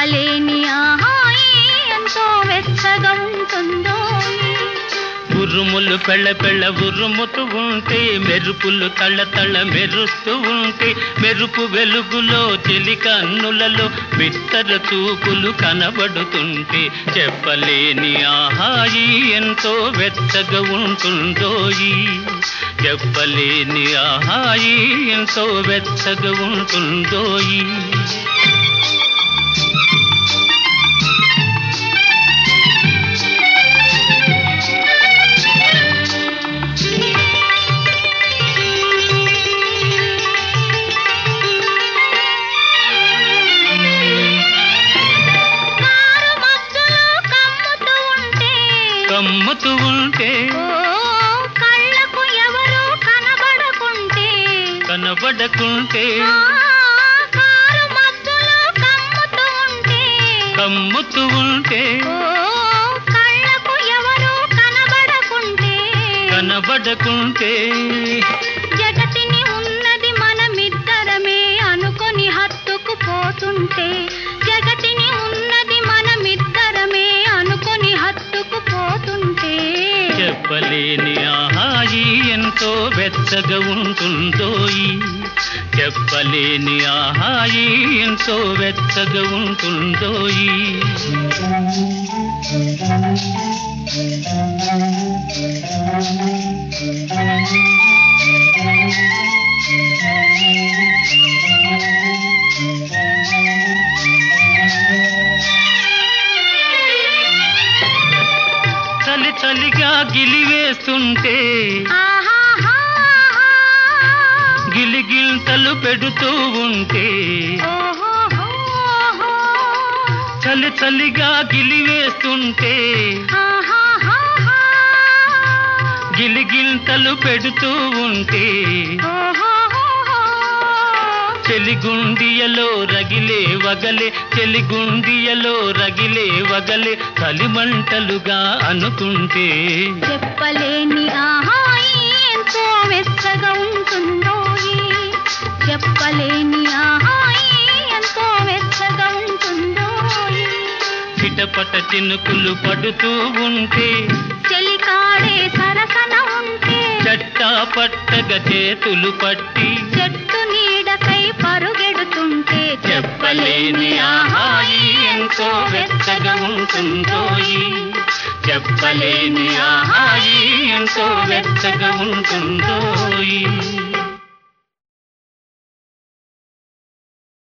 కాలేని ఆహాయి ఎంతో ఉరుములు పెళ్ళ పెళ్ళ ఉరుముతూ ఉంటే మెరుపులు తళ్ళ తళ్ళ మెరుస్తూ ఉంటే మెరుపు వెలుగులో చెలి కన్నులలో చూపులు కనబడుతుంటే చెప్పలేని ఆహాయి ఎంతో వెచ్చగా ఉంటుందోయి. చెప్పలేని ఆహాయి ఎంతో వెచ్చగా ఉంటుందోయి. కమ్ముతూ ఉంటే కళ్ళకు ఎవరు కనబడకుంటే కనబడకుంటే కమ్ముతూ ఉంటే కళ్ళకు ఎవరు కనబడకుంటే కనబడకుంటే. వెచ్చగా ఉంటుందోయి చెప్పలేని ఆహాయి ఎంతో వెచ్చగా ఉంటుందోయి చలి చలిగా గిలివేస్తుంటే ఆహాహాహా. గిలిగిల్తలు పెడుతూ ఉంటే చలి చలిగా గిలివేస్తుంటే గిలిగింతలు పెడుతూ ఉంటే చెలిగుండియలో రగిలే వగలే చెలిగుండియలో రగిలే వగలే కలిమంటలుగా అనుకుంటే చెప్పలేని ఆహా చిటపట చినుకులు పడుతూ ఉంటే చెలికాడే సరసన ఉంటే చట్టా పట్టగా చేతులు పట్టి చెట్టు నీడకై పరుగెడుతుంటే చెప్పలేని ఆహాయి ఎంతో వెచ్చగా ఉంటుందోయి. చెప్పలేని ఆహాయి ఎంతో వెచ్చగా ఉంటుందోయి.